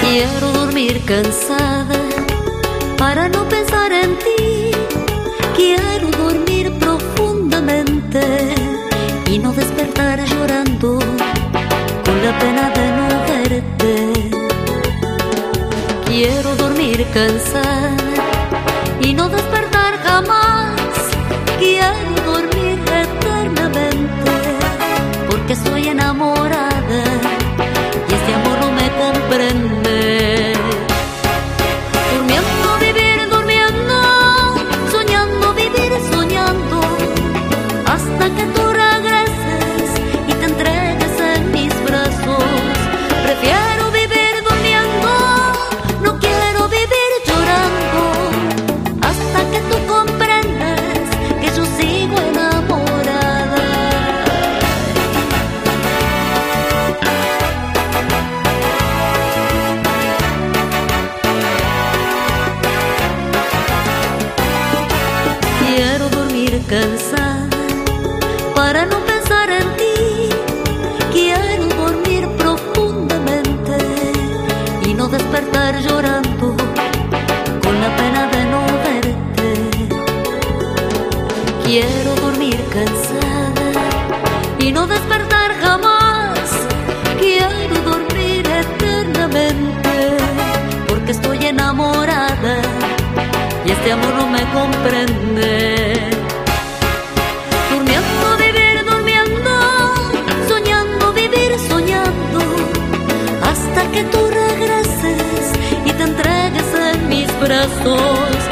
Quiero dormir cansada para no y no despertar llorando con la pena de no verte. Quiero dormir cansada y no despertar jamás. Cansada para no pensar en ti. Quiero dormir profundamente y no despertar llorando con la pena de no verte. Quiero dormir cansada y no despertar jamás. Quiero dormir eternamente porque estoy enamorada y este amor no me comprende. brazos